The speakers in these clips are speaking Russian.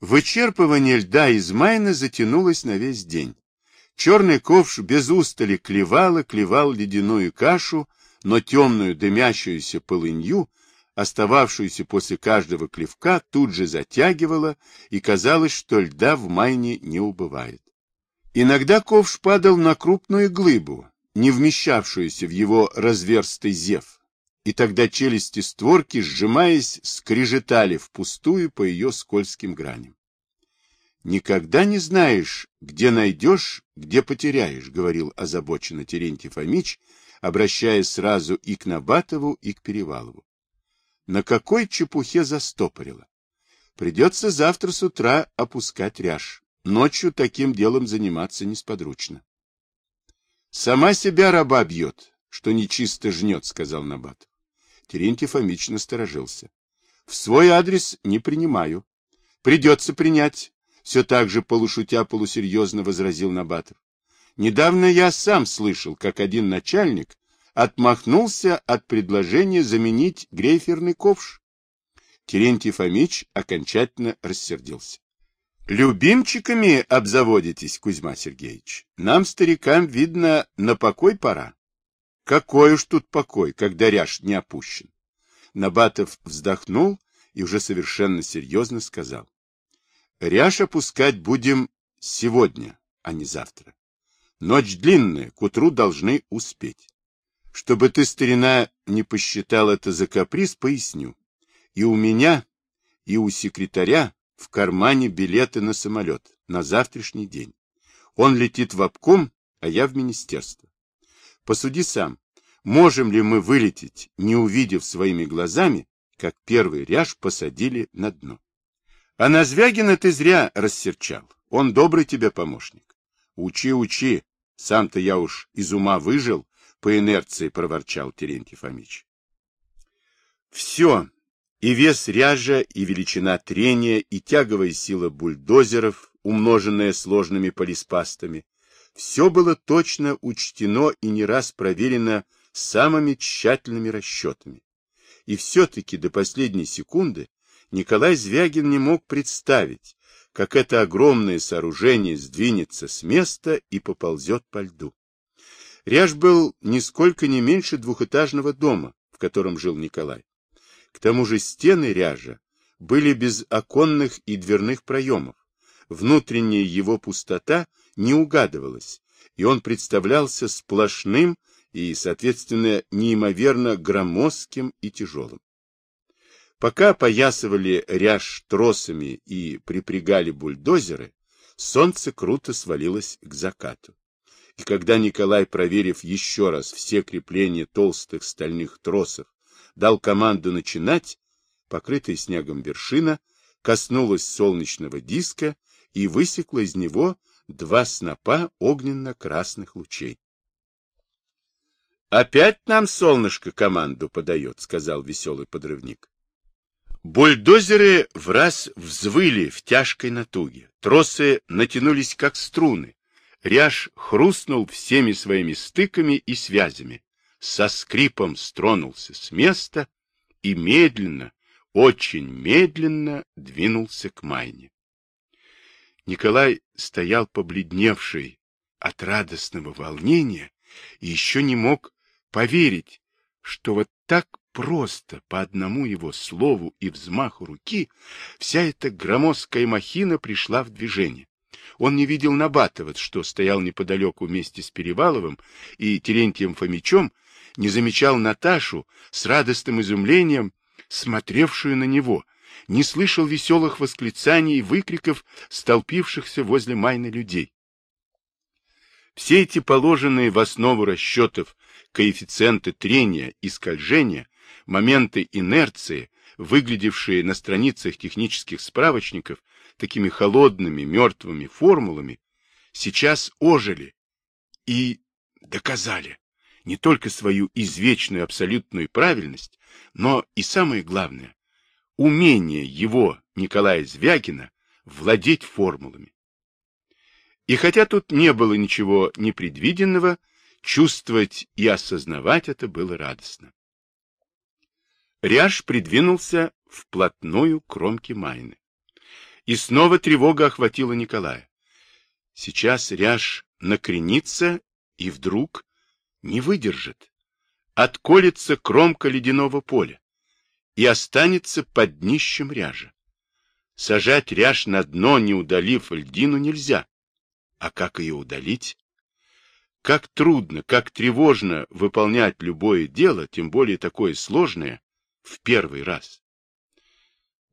Вычерпывание льда из Майна затянулось на весь день. Черный ковш без устали клевал и клевал ледяную кашу, но темную дымящуюся полынью, остававшуюся после каждого клевка, тут же затягивала, и казалось, что льда в Майне не убывает. Иногда ковш падал на крупную глыбу, не вмещавшуюся в его разверстый зев, и тогда челюсти створки, сжимаясь, скрежетали впустую по ее скользким граням. «Никогда не знаешь, где найдешь, где потеряешь», — говорил озабоченно Терентий Фомич, обращаясь сразу и к Набатову, и к Перевалову. На какой чепухе застопорило? Придется завтра с утра опускать ряж. Ночью таким делом заниматься несподручно. Сама себя раба бьет, что нечисто жнет, сказал Набатов. Терентий Фомич насторожился. В свой адрес не принимаю. Придется принять, все так же полушутя полусерьезно возразил Набатов. Недавно я сам слышал, как один начальник отмахнулся от предложения заменить грейферный ковш. Терентий Фомич окончательно рассердился. Любимчиками обзаводитесь, Кузьма Сергеевич. Нам, старикам, видно, на покой пора. Какой уж тут покой, когда ряж не опущен. Набатов вздохнул и уже совершенно серьезно сказал. Ряж опускать будем сегодня, а не завтра. Ночь длинная, к утру должны успеть. Чтобы ты, старина, не посчитал это за каприз, поясню. И у меня, и у секретаря в кармане билеты на самолет на завтрашний день. Он летит в обком, а я в министерство. Посуди сам, можем ли мы вылететь, не увидев своими глазами, как первый ряж посадили на дно? А на Звягина ты зря рассерчал. Он добрый тебе помощник. Учи, учи. Сам-то я уж из ума выжил, по инерции проворчал Терентий Фомич. Все, и вес ряжа, и величина трения, и тяговая сила бульдозеров, умноженная сложными полиспастами, все было точно учтено и не раз проверено самыми тщательными расчетами. И все-таки до последней секунды Николай Звягин не мог представить, как это огромное сооружение сдвинется с места и поползет по льду. Ряж был нисколько не меньше двухэтажного дома, в котором жил Николай. К тому же стены ряжа были без оконных и дверных проемов. Внутренняя его пустота не угадывалась, и он представлялся сплошным и, соответственно, неимоверно громоздким и тяжелым. Пока поясывали ряж тросами и припрягали бульдозеры, солнце круто свалилось к закату. И когда Николай, проверив еще раз все крепления толстых стальных тросов, дал команду начинать, покрытая снегом вершина коснулась солнечного диска и высекла из него два снопа огненно-красных лучей. «Опять нам солнышко команду подает», — сказал веселый подрывник. Бульдозеры в раз взвыли в тяжкой натуге. Тросы натянулись, как струны. Ряж хрустнул всеми своими стыками и связями. Со скрипом стронулся с места и медленно, очень медленно двинулся к Майне. Николай стоял побледневший от радостного волнения и еще не мог поверить, что вот так просто по одному его слову и взмаху руки вся эта громоздкая махина пришла в движение. Он не видел Набатова, что стоял неподалеку вместе с Переваловым и Терентием Фомичом, не замечал Наташу с радостным изумлением, смотревшую на него, не слышал веселых восклицаний и выкриков столпившихся возле Майны людей. Все эти положенные в основу расчетов коэффициенты трения и скольжения моменты инерции, выглядевшие на страницах технических справочников такими холодными, мертвыми формулами, сейчас ожили и доказали не только свою извечную абсолютную правильность, но и самое главное, умение его, Николая Звягина, владеть формулами. И хотя тут не было ничего непредвиденного, чувствовать и осознавать это было радостно. Ряж придвинулся вплотную к кромке Майны. И снова тревога охватила Николая. Сейчас ряж накренится и вдруг не выдержит. Отколется кромка ледяного поля и останется под днищем ряжа. Сажать ряж на дно, не удалив льдину, нельзя. А как ее удалить? Как трудно, как тревожно выполнять любое дело, тем более такое сложное, в первый раз.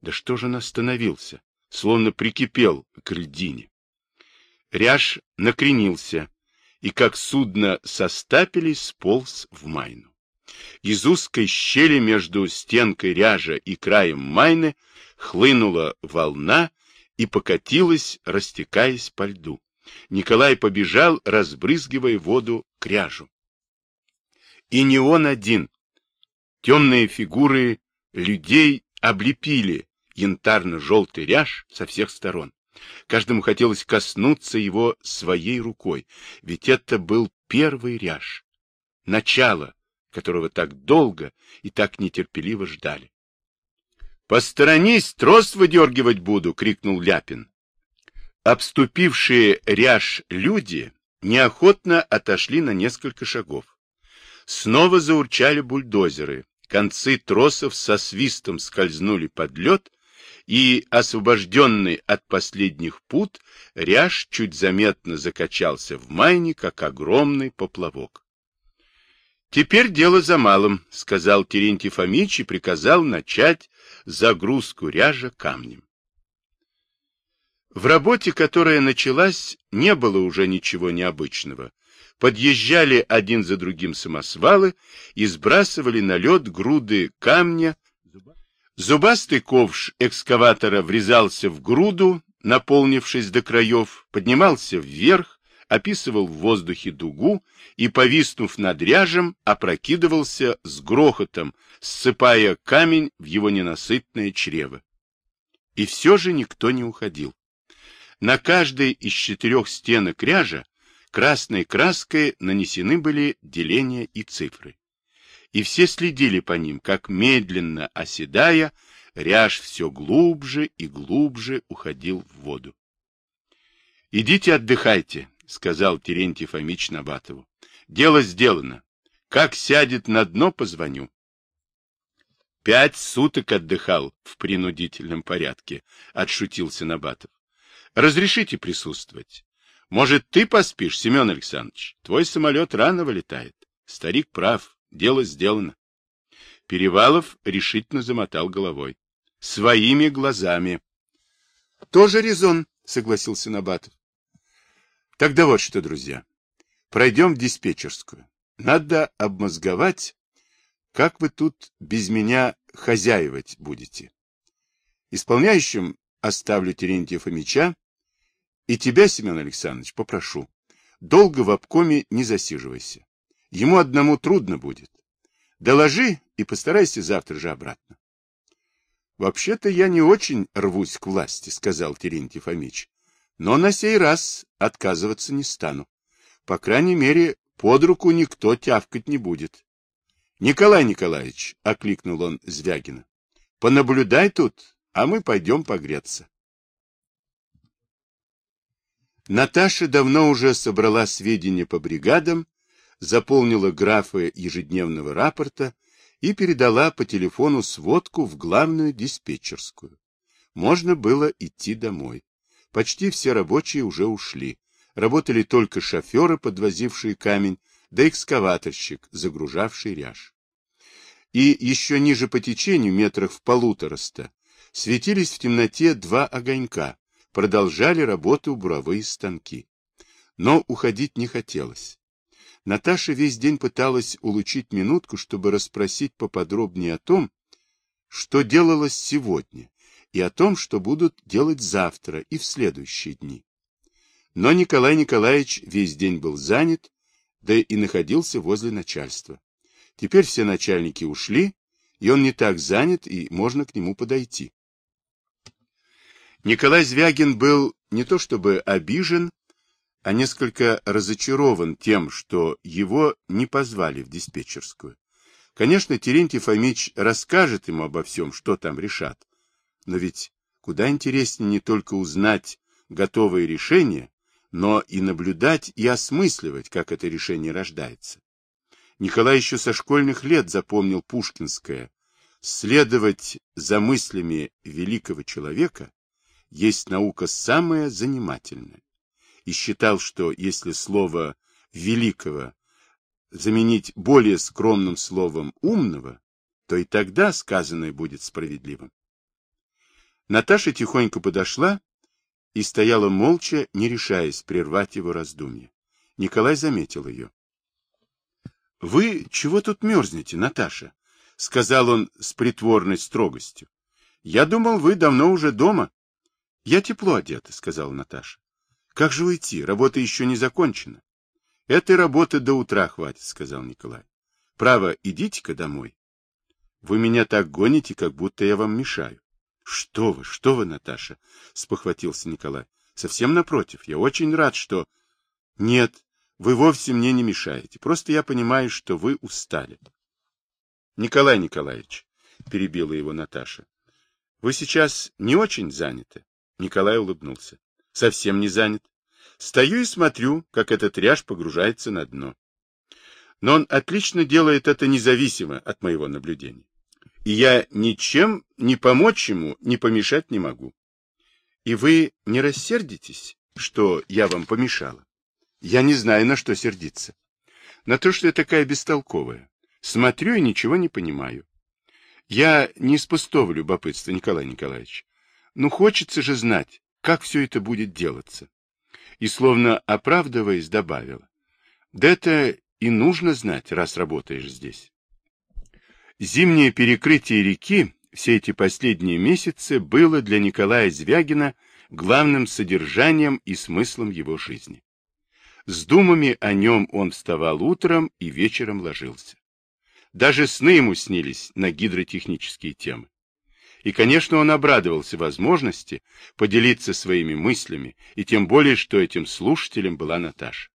Да что же он остановился, словно прикипел к льдине? Ряж накренился и, как судно со стапелей, сполз в майну. Из узкой щели между стенкой ряжа и краем майны хлынула волна и покатилась, растекаясь по льду. Николай побежал, разбрызгивая воду к ряжу. И не он один. Темные фигуры людей облепили янтарно-желтый ряж со всех сторон. Каждому хотелось коснуться его своей рукой, ведь это был первый ряж, начало, которого так долго и так нетерпеливо ждали. «Посторонись, трос выдергивать буду!» — крикнул Ляпин. Обступившие ряж люди неохотно отошли на несколько шагов. Снова заурчали бульдозеры, концы тросов со свистом скользнули под лед, и, освобожденный от последних пут, ряж чуть заметно закачался в майне, как огромный поплавок. «Теперь дело за малым», — сказал Терентий Фомич и приказал начать загрузку ряжа камнем. В работе, которая началась, не было уже ничего необычного. Подъезжали один за другим самосвалы и сбрасывали на лед груды камня. Зубастый ковш экскаватора врезался в груду, наполнившись до краев, поднимался вверх, описывал в воздухе дугу и, повиснув над ряжем, опрокидывался с грохотом, ссыпая камень в его ненасытное чрево. И все же никто не уходил. На каждой из четырех стенок ряжа красной краской нанесены были деления и цифры. И все следили по ним, как медленно оседая, ряж все глубже и глубже уходил в воду. «Идите отдыхайте», — сказал Терентий Фомич Набатову. «Дело сделано. Как сядет на дно, позвоню». «Пять суток отдыхал в принудительном порядке», — отшутился Набатов. Разрешите присутствовать. Может, ты поспишь, Семен Александрович? Твой самолет рано вылетает. Старик прав, дело сделано. Перевалов решительно замотал головой. Своими глазами. Тоже резон, согласился Набатов. Тогда вот что, друзья. Пройдем в диспетчерскую. Надо обмозговать, как вы тут без меня хозяевать будете. Исполняющим оставлю Терентия Фомича, и тебя, Семен Александрович, попрошу, долго в обкоме не засиживайся. Ему одному трудно будет. Доложи и постарайся завтра же обратно. Вообще-то я не очень рвусь к власти, сказал Терентий Фомич. Но на сей раз отказываться не стану. По крайней мере, под руку никто тявкать не будет. Николай Николаевич, окликнул он Звягина, понаблюдай тут, а мы пойдем погреться. Наташа давно уже собрала сведения по бригадам, заполнила графы ежедневного рапорта и передала по телефону сводку в главную диспетчерскую. Можно было идти домой. Почти все рабочие уже ушли. Работали только шоферы, подвозившие камень, да экскаваторщик, загружавший ряж. И еще ниже по течению, метрах в полутораста, светились в темноте два огонька, продолжали работу буровые станки. Но уходить не хотелось. Наташа весь день пыталась улучить минутку, чтобы расспросить поподробнее о том, что делалось сегодня, и о том, что будут делать завтра и в следующие дни. Но Николай Николаевич весь день был занят, да и находился возле начальства. Теперь все начальники ушли, и он не так занят, и можно к нему подойти. Николай Звягин был не то чтобы обижен, а несколько разочарован тем, что его не позвали в диспетчерскую. Конечно, Терентий Фомич расскажет ему обо всем, что там решат. Но ведь Куда интереснее не только узнать готовые решения, но и наблюдать и осмысливать, как это решение рождается. Николай еще со школьных лет запомнил Пушкинское. Следовать за мыслями великого человека есть наука самая занимательная. И считал, что если слово «великого» заменить более скромным словом «умного», то и тогда сказанное будет справедливым. Наташа тихонько подошла и стояла молча, не решаясь прервать его раздумье. Николай заметил ее. — Вы чего тут мерзнете, Наташа? — сказал он с притворной строгостью. — Я думал, вы давно уже дома. — Я тепло одета, — сказала Наташа. — Как же уйти? Работа еще не закончена. — Этой работы до утра хватит, — сказал Николай. — Право, идите-ка домой. Вы меня так гоните, как будто я вам мешаю. — Что вы, что вы, Наташа? — спохватился Николай. — Совсем напротив. Я очень рад, что... — Нет, вы вовсе мне не мешаете. Просто я понимаю, что вы устали. — Николай Николаевич, — перебила его Наташа, — вы сейчас не очень заняты? Николай улыбнулся. — Совсем не занят. Стою и смотрю, как этот ряж погружается на дно. Но он отлично делает это независимо от моего наблюдения и я ничем не помочь ему, не помешать не могу. И вы не рассердитесь, что я вам помешала? Я не знаю, на что сердиться. На то, что я такая бестолковая. Смотрю и ничего не понимаю. Я не из пустого любопытства, Николай Николаевич. Ну, хочется же знать, как все это будет делаться. И, словно оправдываясь, добавила. Да это и нужно знать, раз работаешь здесь. Зимнее перекрытие реки все эти последние месяцы было для Николая Звягина главным содержанием и смыслом его жизни. С думами о нем он вставал утром и вечером ложился. Даже сны ему снились на гидротехнические темы. И, конечно, он обрадовался возможности поделиться своими мыслями, и тем более, что этим слушателем была Наташа.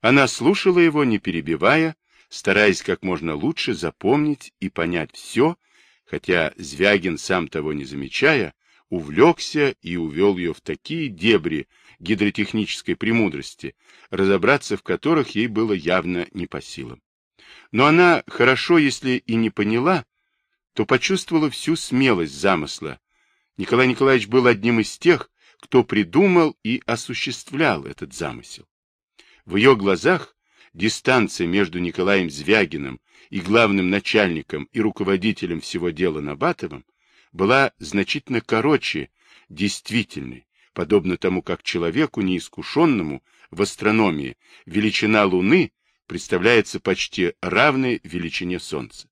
Она слушала его, не перебивая, стараясь как можно лучше запомнить и понять все, хотя Звягин, сам того не замечая, увлекся и увел ее в такие дебри гидротехнической премудрости, разобраться в которых ей было явно не по силам. Но она, хорошо если и не поняла, то почувствовала всю смелость замысла. Николай Николаевич был одним из тех, кто придумал и осуществлял этот замысел. В ее глазах дистанция между Николаем Звягиным и главным начальником и руководителем всего дела Набатовым была значительно короче действительной, подобно тому, как человеку неискушенному в астрономии величина Луны представляется почти равной величине Солнца.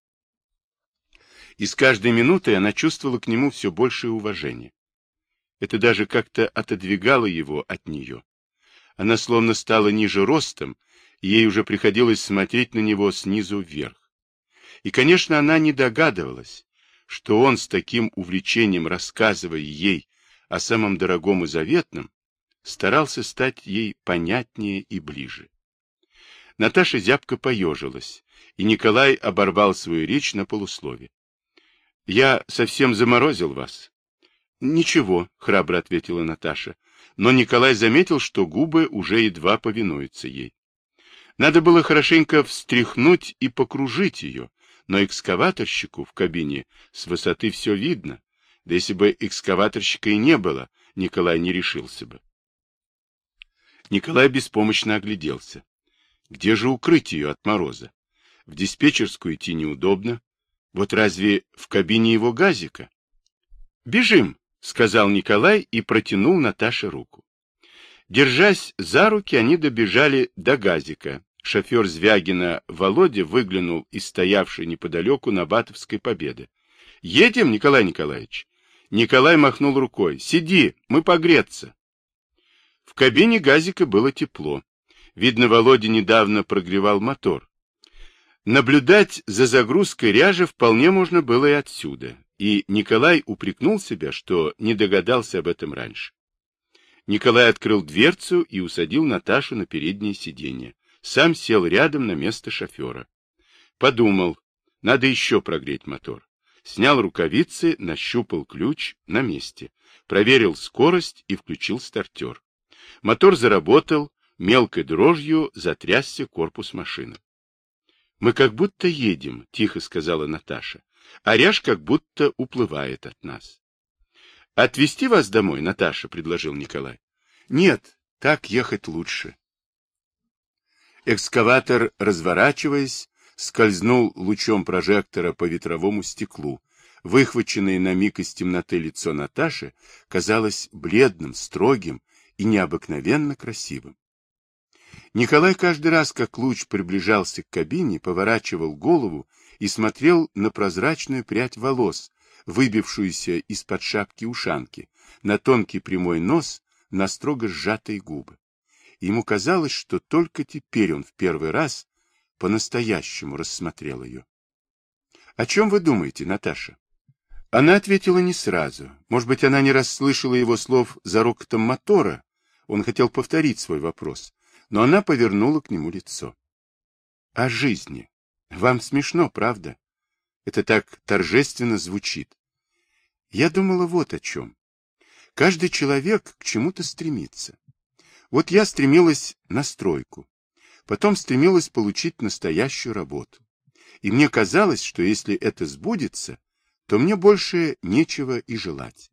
И с каждой минутой она чувствовала к нему все большее уважение. Это даже как-то отодвигало его от нее. Она словно стала ниже ростом ей уже приходилось смотреть на него снизу вверх. И, конечно, она не догадывалась, что он с таким увлечением, рассказывая ей о самом дорогом и заветном, старался стать ей понятнее и ближе. Наташа зябко поежилась, и Николай оборвал свою речь на полуслове. — Я совсем заморозил вас. — Ничего, — храбро ответила Наташа, но Николай заметил, что губы уже едва повинуются ей. Надо было хорошенько встряхнуть и покружить ее, но экскаваторщику в кабине с высоты все видно. Да если бы экскаваторщика и не было, Николай не решился бы. Николай беспомощно огляделся. Где же укрыть ее от мороза? В диспетчерскую идти неудобно. Вот разве в кабине его газика? «Бежим!» — сказал Николай и протянул Наташе руку. Держась за руки, они добежали до газика. Шофер Звягина Володя выглянул из стоявшей неподалеку на Батовской победы. — Едем, Николай Николаевич? Николай махнул рукой. — Сиди, мы погреться. В кабине газика было тепло. Видно, Володя недавно прогревал мотор. Наблюдать за загрузкой ряжи вполне можно было и отсюда, и Николай упрекнул себя, что не догадался об этом раньше. Николай открыл дверцу и усадил Наташу на переднее сиденье. Сам сел рядом на место шофера. Подумал, надо еще прогреть мотор. Снял рукавицы, нащупал ключ на месте, проверил скорость и включил стартер. Мотор заработал, мелкой дрожью затрясся корпус машины. — Мы как будто едем, — тихо сказала Наташа. А ряж как будто уплывает от нас. — Отвезти вас домой, Наташа, — предложил Николай. — Нет, так ехать лучше. Экскаватор, разворачиваясь, скользнул лучом прожектора по ветровому стеклу. Выхваченное на миг из темноты лицо Наташи казалось бледным, строгим и необыкновенно красивым. Николай каждый раз, как луч приближался к кабине, поворачивал голову и смотрел на прозрачную прядь волос, выбившуюся из-под шапки ушанки, на тонкий прямой нос, на строго сжатые губы. Ему казалось, что только теперь он в первый раз по-настоящему рассмотрел ее. — О чем вы думаете, Наташа? Она ответила не сразу. Может быть, она не расслышала его слов за рокотом мотора. Он хотел повторить свой вопрос но она повернула к нему лицо. — О жизни. Вам смешно, правда? Это так торжественно звучит. Я думала вот о чем. Каждый человек к чему-то стремится. Вот я стремилась на стройку, потом стремилась получить настоящую работу. И мне казалось, что если это сбудется, то мне больше нечего и желать.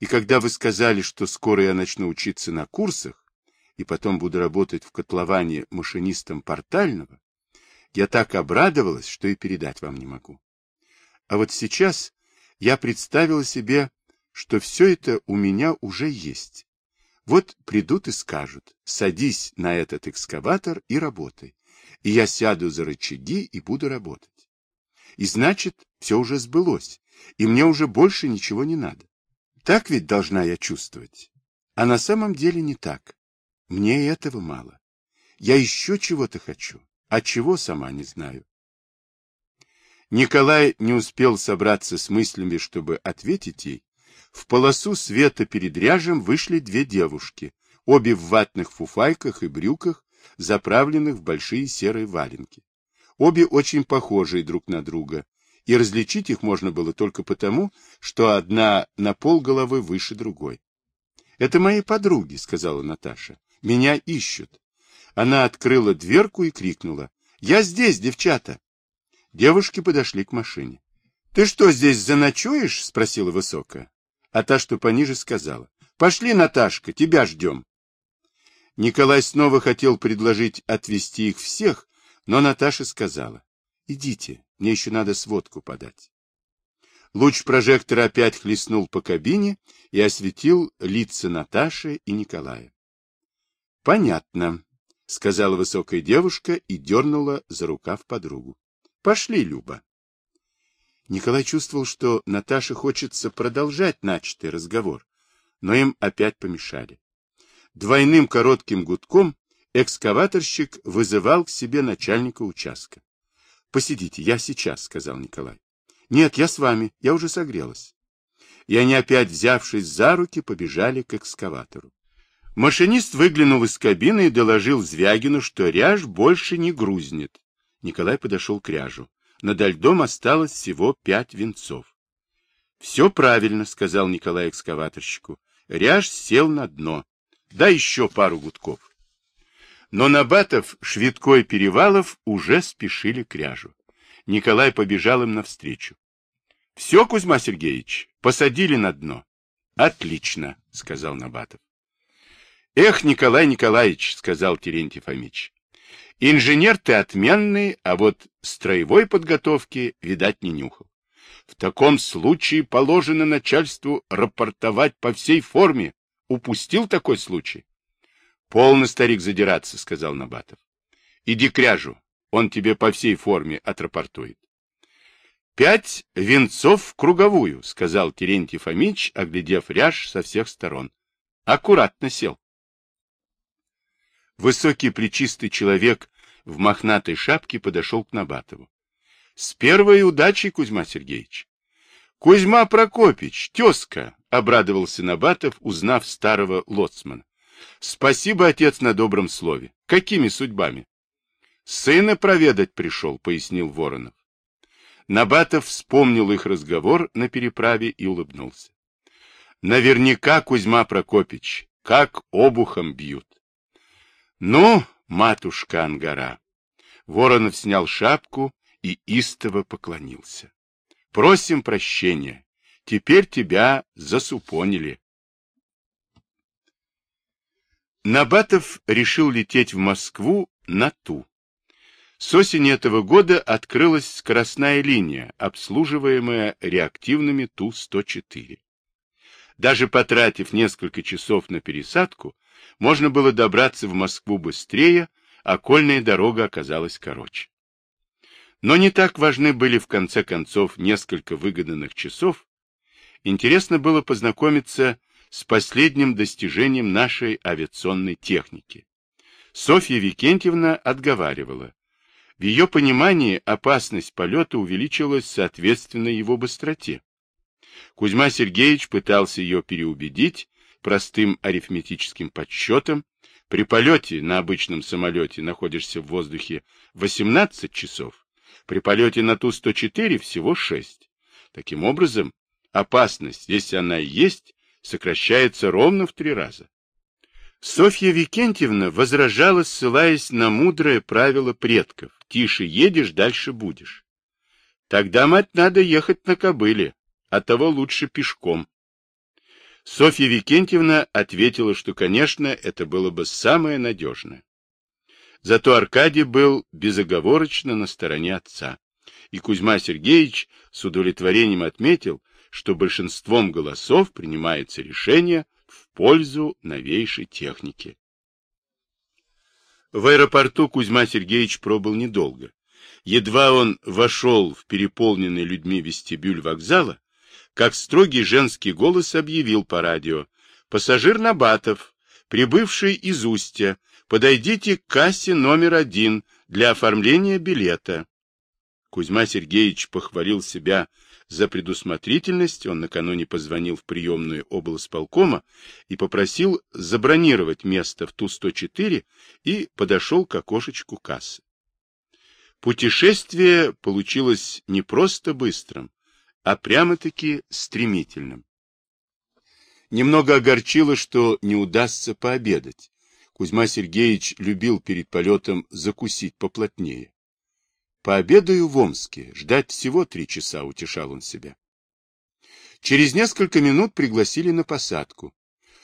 И когда вы сказали, что скоро я начну учиться на курсах, и потом буду работать в котловане машинистом портального, я так обрадовалась, что и передать вам не могу. А вот сейчас я представила себе, что все это у меня уже есть. Вот придут и скажут, садись на этот экскаватор и работай. И я сяду за рычаги и буду работать. И значит, все уже сбылось, и мне уже больше ничего не надо. Так ведь должна я чувствовать. А на самом деле не так. Мне этого мало. Я еще чего-то хочу, а чего сама не знаю. Николай не успел собраться с мыслями, чтобы ответить ей. В полосу света перед ряжем вышли две девушки, обе в ватных фуфайках и брюках, заправленных в большие серые валенки. Обе очень похожие друг на друга, и различить их можно было только потому, что одна на пол головы выше другой. — Это мои подруги, — сказала Наташа. Меня ищут. Она открыла дверку и крикнула. «Я здесь, девчата!» Девушки подошли к машине. «Ты что, здесь заночуешь?» — спросила Высокая. А та, что пониже, сказала. «Пошли, Наташка, тебя ждем». Николай снова хотел предложить отвезти их всех, но Наташа сказала. «Идите, мне еще надо сводку подать». Луч прожектора опять хлестнул по кабине и осветил лица Наташи и Николая. — Понятно, — сказала высокая девушка и дернула за рукав подругу. — Пошли, Люба. Николай чувствовал, что Наташе хочется продолжать начатый разговор, но им опять помешали. Двойным коротким гудком экскаваторщик вызывал к себе начальника участка. — Посидите, я сейчас, — сказал Николай. — Нет, я с вами, я уже согрелась. И они опять, взявшись за руки, побежали к экскаватору. Машинист выглянул из кабины и доложил Звягину, что ряж больше не грузнет. Николай подошел к ряжу. Над льдом осталось всего пять венцов. — Все правильно, — сказал Николай экскаваторщику. Ряж сел на дно. Да еще пару гудков. Но Набатов, Швидко и Перевалов уже спешили к ряжу. Николай побежал им навстречу. — Все, Кузьма Сергеевич, посадили на дно. — Отлично, — сказал Набатов. Эх, Николай Николаевич, сказал Терентий Фомич, инженер ты отменный, а вот строевой подготовки, видать, не нюхал. В таком случае положено начальству рапортовать по всей форме. Упустил такой случай? Полно, старик, задираться, сказал Набатов. Иди к ряжу, он тебе по всей форме отрапортует. Пять венцов в круговую, сказал Терентий Фомич, оглядев ряж со всех сторон. Аккуратно сел. Высокий плечистый человек в мохнатой шапке подошел к Набатову. — С первой удачей, Кузьма Сергеевич. — Кузьма Прокопич, тезка! — обрадовался Набатов, узнав старого лоцмана. — Спасибо, отец, на добром слове. Какими судьбами? — Сына проведать пришел, — пояснил Воронов. Набатов вспомнил их разговор на переправе и улыбнулся. Наверняка Кузьма Прокопич, как обухом бьют. Ну, матушка Ангара. Воронов снял шапку и истово поклонился. Просим прощения. Теперь тебя засупонили. Набатов решил лететь в Москву на Ту. С осени этого года открылась скоростная линия, обслуживаемая реактивными Ту-104. Даже потратив несколько часов на пересадку, можно было добраться в Москву быстрее, а кольная дорога оказалась короче. Но не так важны были в конце концов несколько выгоданных часов. Интересно было познакомиться с последним достижением нашей авиационной техники. Софья Викентьевна отговаривала. В ее понимании опасность полета увеличилась соответственно его быстроте. Кузьма Сергеевич пытался ее переубедить простым арифметическим подсчетом. При полете на обычном самолете находишься в воздухе 18 часов, при полете на Ту-104 всего 6. Таким образом, опасность, если она и есть, сокращается ровно в три раза. Софья Викентьевна возражала, ссылаясь на мудрое правило предков. Тише едешь, дальше будешь. Тогда, мать, надо ехать на кобыле, а того лучше пешком. Софья Викентьевна ответила, что, конечно, это было бы самое надежное. Зато Аркадий был безоговорочно на стороне отца. И Кузьма Сергеевич с удовлетворением отметил, что большинством голосов принимается решение в пользу новейшей техники. В аэропорту Кузьма Сергеевич пробыл недолго. Едва он вошел в переполненный людьми вестибюль вокзала, как строгий женский голос объявил по радио. «Пассажир Набатов, прибывший из Устья, подойдите к кассе номер один для оформления билета». Кузьма Сергеевич похвалил себя за предусмотрительность он накануне позвонил в приемную облсполкома и попросил забронировать место в Ту-104 и подошел к окошечку кассы. Путешествие получилось не просто быстрым, а прямо-таки стремительным. Немного огорчило, что не удастся пообедать. Кузьма Сергеевич любил перед полетом закусить поплотнее. Пообедаю в Омске. Ждать всего три часа, утешал он себя. Через несколько минут пригласили на посадку.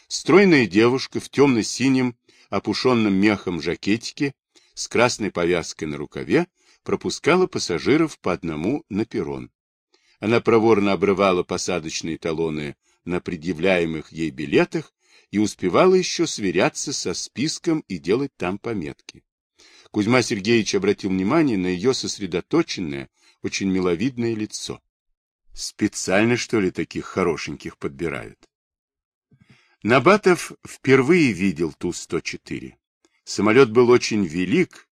Стройная девушка в темно-синем, опушенном мехом жакетике, с красной повязкой на рукаве, пропускала пассажиров по одному на перрон. Она проворно обрывала посадочные талоны на предъявляемых ей билетах и успевала еще сверяться со списком и делать там пометки. Кузьма Сергеевич обратил внимание на ее сосредоточенное, очень миловидное лицо. Специально, что ли, таких хорошеньких подбирают? Набатов впервые видел Ту-104. Самолет был очень велик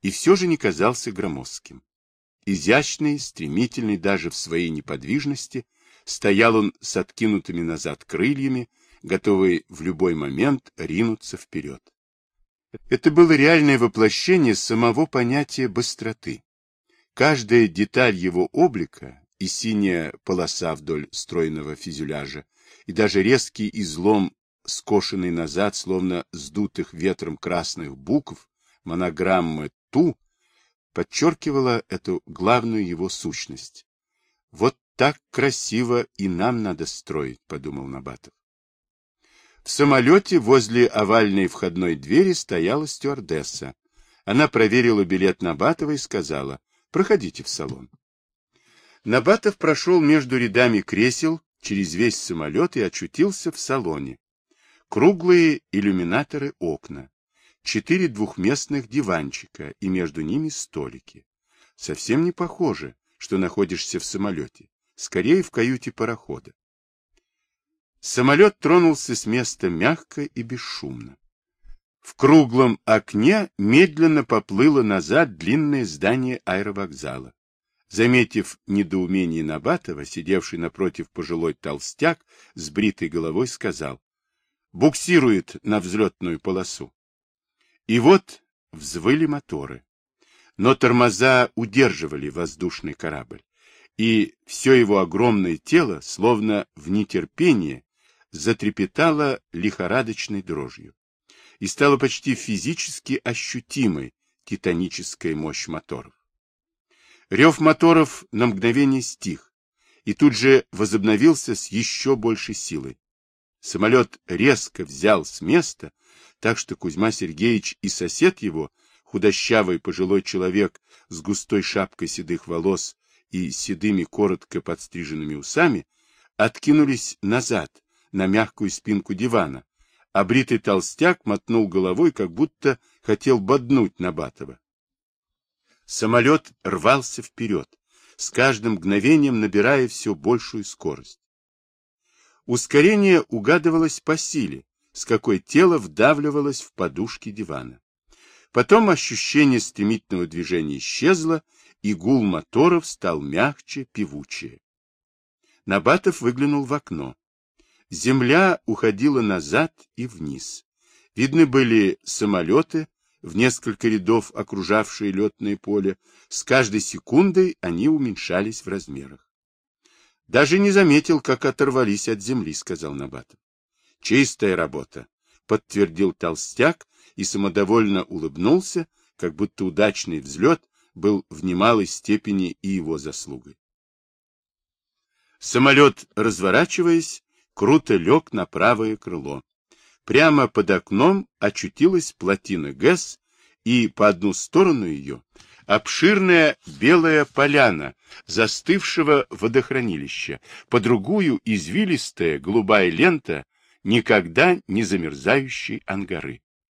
и все же не казался громоздким. Изящный, стремительный даже в своей неподвижности, стоял он с откинутыми назад крыльями, готовый в любой момент ринуться вперед. Это было реальное воплощение самого понятия быстроты. Каждая деталь его облика, и синяя полоса вдоль стройного фюзеляжа, и даже резкий излом, скошенный назад, словно сдутых ветром красных букв, монограммы «Ту», подчеркивала эту главную его сущность. «Вот так красиво и нам надо строить», — подумал Набатов. В самолете возле овальной входной двери стояла стюардесса. Она проверила билет Набатова и сказала, проходите в салон. Набатов прошел между рядами кресел через весь самолет и очутился в салоне. Круглые иллюминаторы окна, четыре двухместных диванчика и между ними столики. Совсем не похоже, что находишься в самолете, скорее в каюте парохода. Самолет тронулся с места мягко и бесшумно. В круглом окне медленно поплыло назад длинное здание аэровокзала. Заметив недоумение Набатова, сидевший напротив пожилой толстяк с бритой головой, сказал, «Буксирует на взлетную полосу». И вот взвыли моторы. Но тормоза удерживали воздушный корабль, и все его огромное тело, словно в нетерпении, затрепетало лихорадочной дрожью, и стало почти физически ощутимой титаническая мощь моторов. Рев моторов на мгновение стих, и тут же возобновился с еще большей силой. Самолет резко взял с места, так что Кузьма Сергеевич и сосед его, худощавый пожилой человек с густой шапкой седых волос и седыми коротко подстриженными усами, откинулись назад на мягкую спинку дивана, а бритый толстяк мотнул головой, как будто хотел боднуть Набатова. Самолет рвался вперед, с каждым мгновением набирая все большую скорость. Ускорение угадывалось по силе, с какой тело вдавливалось в подушки дивана. Потом ощущение стремительного движения исчезло, и гул моторов стал мягче, певучее. Набатов выглянул в окно. Земля уходила назад и вниз. Видны были самолеты, в несколько рядов окружавшие летное поле. С каждой секундой они уменьшались в размерах. Даже не заметил, как оторвались от земли, сказал Набатов. Чистая работа, подтвердил толстяк и самодовольно улыбнулся, как будто удачный взлет был в немалой степени и его заслугой. Самолет, разворачиваясь, круто лег на правое крыло. Прямо под окном очутилась плотина ГЭС, и по одну сторону ее обширная белая поляна застывшего водохранилища, по другую извилистая голубая лента никогда не замерзающей ангары.